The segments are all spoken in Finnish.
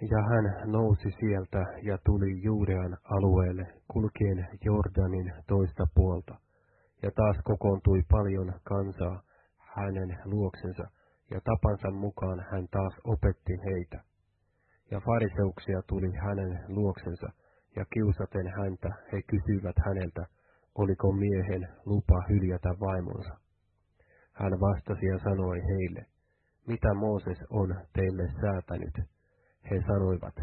Ja hän nousi sieltä ja tuli Juudean alueelle kulkien Jordanin toista puolta. Ja taas kokoontui paljon kansaa hänen luoksensa, ja tapansa mukaan hän taas opetti heitä. Ja fariseuksia tuli hänen luoksensa, ja kiusaten häntä he kysyivät häneltä, oliko miehen lupa hyljätä vaimonsa. Hän vastasi ja sanoi heille, mitä Mooses on teille säätänyt? He sanoivat,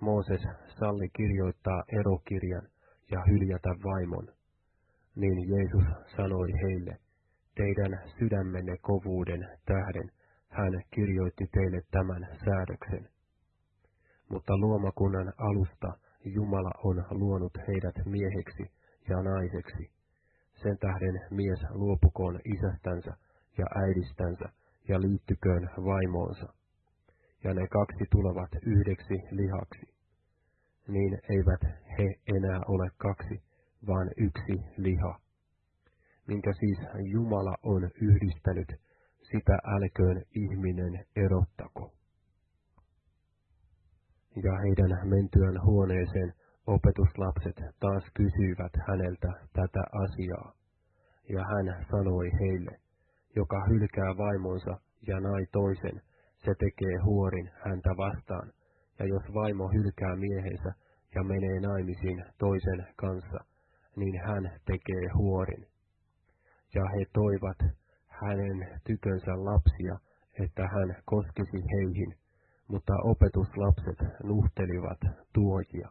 Mooses salli kirjoittaa erokirjan ja hyljätä vaimon. Niin Jeesus sanoi heille, teidän sydämenne kovuuden tähden hän kirjoitti teille tämän säädöksen. Mutta luomakunnan alusta Jumala on luonut heidät mieheksi ja naiseksi. Sen tähden mies luopukoon isästänsä ja äidistänsä ja liittyköön vaimoonsa. Ja ne kaksi tulevat yhdeksi lihaksi. Niin eivät he enää ole kaksi, vaan yksi liha. Minkä siis Jumala on yhdistänyt, sitä älköön ihminen erottako. Ja heidän mentyään huoneeseen opetuslapset taas kysyivät häneltä tätä asiaa. Ja hän sanoi heille, joka hylkää vaimonsa ja nai toisen, se tekee huorin häntä vastaan, ja jos vaimo hylkää miehensä ja menee naimisiin toisen kanssa, niin hän tekee huorin. Ja he toivat hänen tykönsä lapsia, että hän koskisi heihin, mutta opetuslapset nuhtelivat tuojia.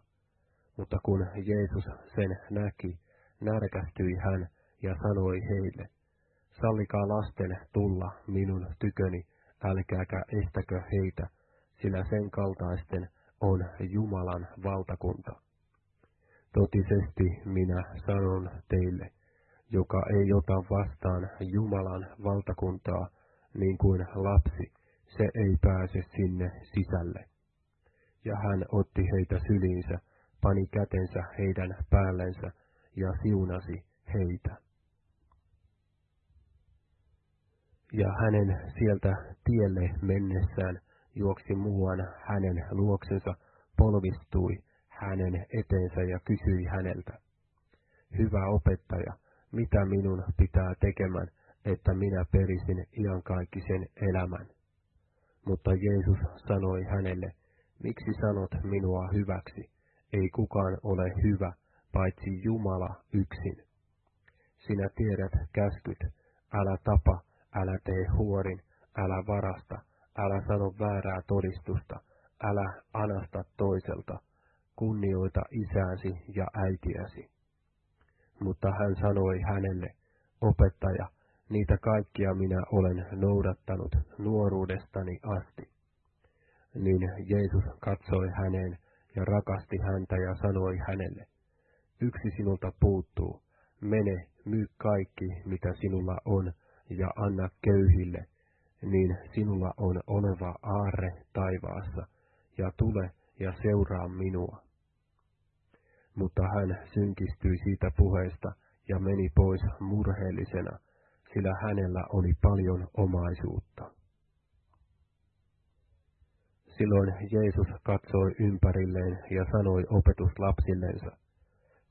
Mutta kun Jeesus sen näki, närkästyi hän ja sanoi heille, sallikaa lasten tulla minun tyköni, älkääkä estäkö heitä, sillä sen kaltaisten on Jumalan valtakunta. Totisesti minä sanon teille, joka ei ota vastaan Jumalan valtakuntaa niin kuin lapsi, se ei pääse sinne sisälle. Ja hän otti heitä syliinsä, pani kätensä heidän päällensä ja siunasi heitä. Ja hänen sieltä tielle mennessään juoksi muuan hänen luoksensa, polvistui hänen eteensä ja kysyi häneltä, Hyvä opettaja, mitä minun pitää tekemään, että minä perisin iankaikkisen elämän? Mutta Jeesus sanoi hänelle, miksi sanot minua hyväksi? Ei kukaan ole hyvä, paitsi Jumala yksin. Sinä tiedät käskyt, älä tapa, älä tee huorin, älä varasta, älä sano väärää todistusta, älä anasta toiselta, kunnioita isääsi ja äitiäsi. Mutta hän sanoi hänelle, opettaja, niitä kaikkia minä olen noudattanut nuoruudestani asti. Niin Jeesus katsoi häneen ja rakasti häntä ja sanoi hänelle, yksi sinulta puuttuu, mene, myy kaikki, mitä sinulla on, ja anna köyhille, niin sinulla on oleva aarre taivaassa, ja tule ja seuraa minua. Mutta hän synkistyi siitä puheesta ja meni pois murheellisena, sillä hänellä oli paljon omaisuutta. Silloin Jeesus katsoi ympärilleen ja sanoi opetuslapsillensa,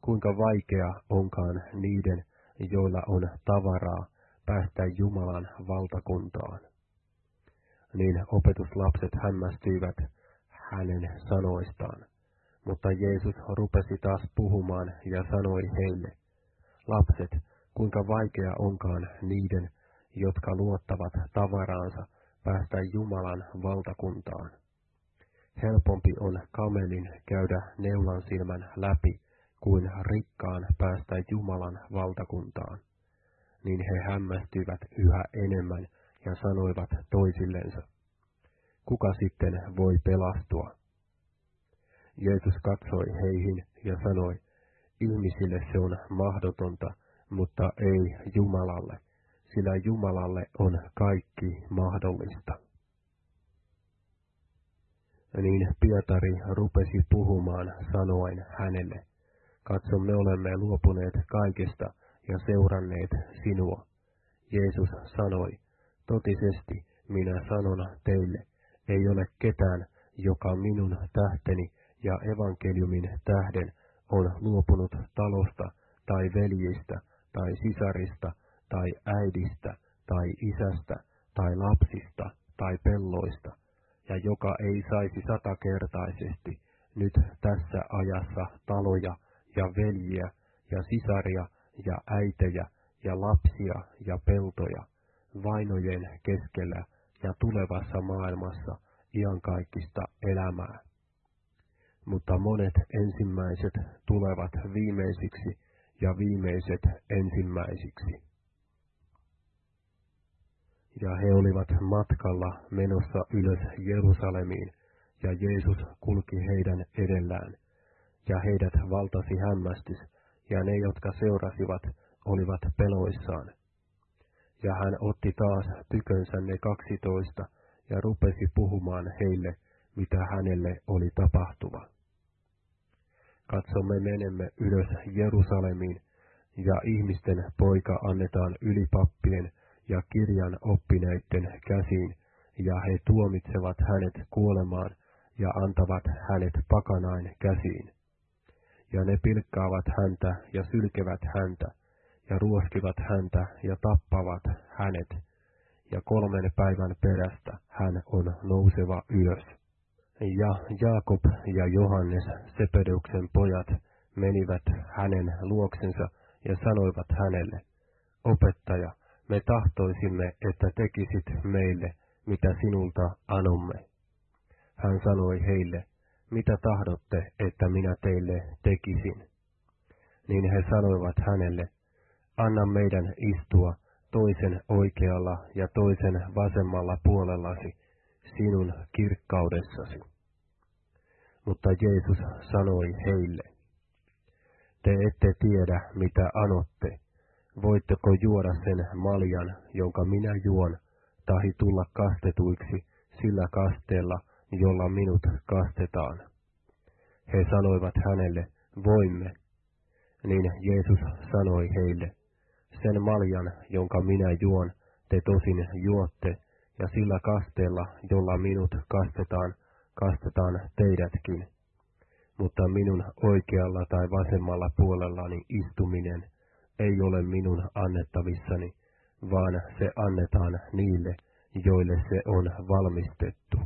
kuinka vaikea onkaan niiden, joilla on tavaraa, päästä Jumalan valtakuntaan. Niin opetuslapset hämmästyivät hänen sanoistaan. Mutta Jeesus rupesi taas puhumaan ja sanoi heille, lapset, kuinka vaikea onkaan niiden, jotka luottavat tavaraansa, päästä Jumalan valtakuntaan. Helpompi on kamelin käydä neulan silmän läpi, kuin rikkaan päästä Jumalan valtakuntaan. Niin he hämmästyivät yhä enemmän ja sanoivat toisillensa, kuka sitten voi pelastua? Jeesus katsoi heihin ja sanoi, ihmisille se on mahdotonta, mutta ei Jumalalle, sillä Jumalalle on kaikki mahdollista. Niin Pietari rupesi puhumaan sanoen hänelle, katso me olemme luopuneet kaikesta ja seuranneet sinua. Jeesus sanoi, totisesti minä sanon teille, ei ole ketään, joka minun tähteni ja evankeliumin tähden on luopunut talosta tai veljistä tai sisarista tai äidistä tai isästä tai lapsista tai pelloista, ja joka ei saisi satakertaisesti nyt tässä ajassa taloja ja veljiä ja sisaria ja äitejä ja lapsia ja peltoja, vainojen keskellä ja tulevassa maailmassa iankaikkista elämää. Mutta monet ensimmäiset tulevat viimeisiksi ja viimeiset ensimmäisiksi. Ja he olivat matkalla menossa ylös Jerusalemiin, ja Jeesus kulki heidän edellään, ja heidät valtasi hämmästys, ja ne, jotka seurasivat, olivat peloissaan. Ja hän otti taas tykönsä ne kaksitoista ja rupesi puhumaan heille, mitä hänelle oli tapahtuva. Katsomme menemme ylös Jerusalemiin, ja ihmisten poika annetaan ylipappien ja kirjan oppineiden käsiin, ja he tuomitsevat hänet kuolemaan ja antavat hänet pakanain käsiin. Ja ne pilkkaavat häntä ja sylkevät häntä, ja ruoskivat häntä ja tappavat hänet, ja kolmen päivän perästä hän on nouseva ylös. Ja Jaakob ja Johannes, Sepedeuksen pojat, menivät hänen luoksensa ja sanoivat hänelle, Opettaja, me tahtoisimme, että tekisit meille, mitä sinulta anomme. Hän sanoi heille, mitä tahdotte, että minä teille tekisin? Niin he sanoivat hänelle, anna meidän istua toisen oikealla ja toisen vasemmalla puolellasi sinun kirkkaudessasi. Mutta Jeesus sanoi heille, te ette tiedä, mitä anotte. Voitteko juoda sen maljan, jonka minä juon, tahi tulla kastetuiksi sillä kasteella, jolla minut kastetaan? He sanoivat hänelle, voimme. Niin Jeesus sanoi heille, sen maljan, jonka minä juon, te tosin juotte, ja sillä kasteella, jolla minut kastetaan, kastetaan teidätkin. Mutta minun oikealla tai vasemmalla puolellani istuminen ei ole minun annettavissani, vaan se annetaan niille, joille se on valmistettu.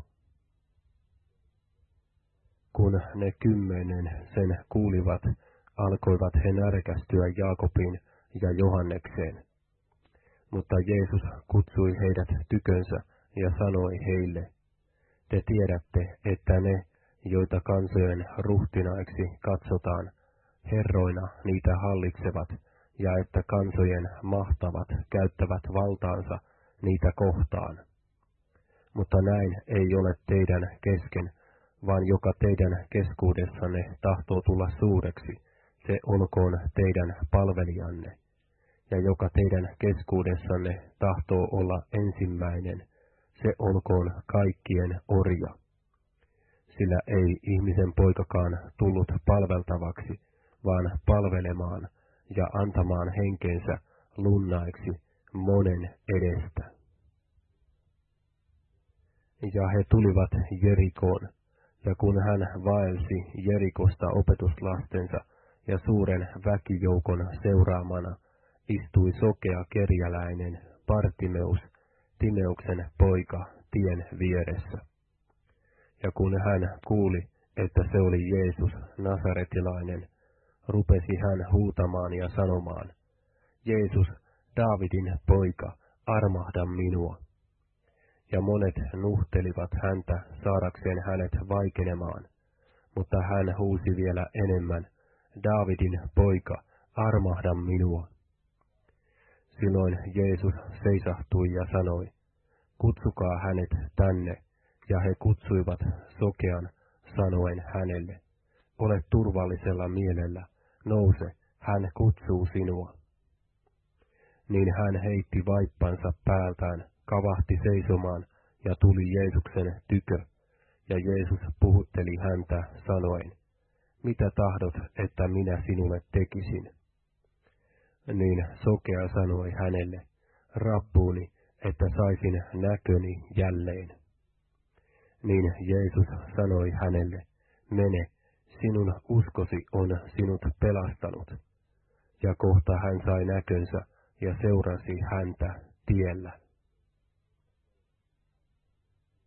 Kun ne kymmenen sen kuulivat, alkoivat he närkästyä Jaakobin ja Johannekseen. Mutta Jeesus kutsui heidät tykönsä ja sanoi heille, te tiedätte, että ne, joita kansojen ruhtinaiksi katsotaan, herroina niitä hallitsevat, ja että kansojen mahtavat käyttävät valtaansa niitä kohtaan. Mutta näin ei ole teidän kesken, vaan joka teidän keskuudessanne tahtoo tulla suureksi, se olkoon teidän palvelijanne ja joka teidän keskuudessanne tahtoo olla ensimmäinen, se olkoon kaikkien orja. Sillä ei ihmisen poikakaan tullut palveltavaksi, vaan palvelemaan ja antamaan henkensä lunnaiksi monen edestä. Ja he tulivat Jerikoon, ja kun hän vaelsi Jerikosta opetuslastensa ja suuren väkijoukon seuraamana, istui sokea kerjäläinen Partimeus, Timeuksen poika, tien vieressä. Ja kun hän kuuli, että se oli Jeesus, Nasaretilainen, rupesi hän huutamaan ja sanomaan, Jeesus, Daavidin poika, armahda minua. Ja monet nuhtelivat häntä saadakseen hänet vaikenemaan, mutta hän huusi vielä enemmän, Daavidin poika, armahda minua. Silloin Jeesus seisahtui ja sanoi, kutsukaa hänet tänne, ja he kutsuivat sokean sanoen hänelle, ole turvallisella mielellä, nouse, hän kutsuu sinua. Niin hän heitti vaippansa päältään, kavahti seisomaan ja tuli Jeesuksen tykö, ja Jeesus puhutteli häntä sanoen, mitä tahdot, että minä sinulle tekisin? niin sokea sanoi hänelle, rappuuni, että saisin näköni jälleen. Niin Jeesus sanoi hänelle, mene, sinun uskosi on sinut pelastanut. Ja kohta hän sai näkönsä ja seurasi häntä tiellä.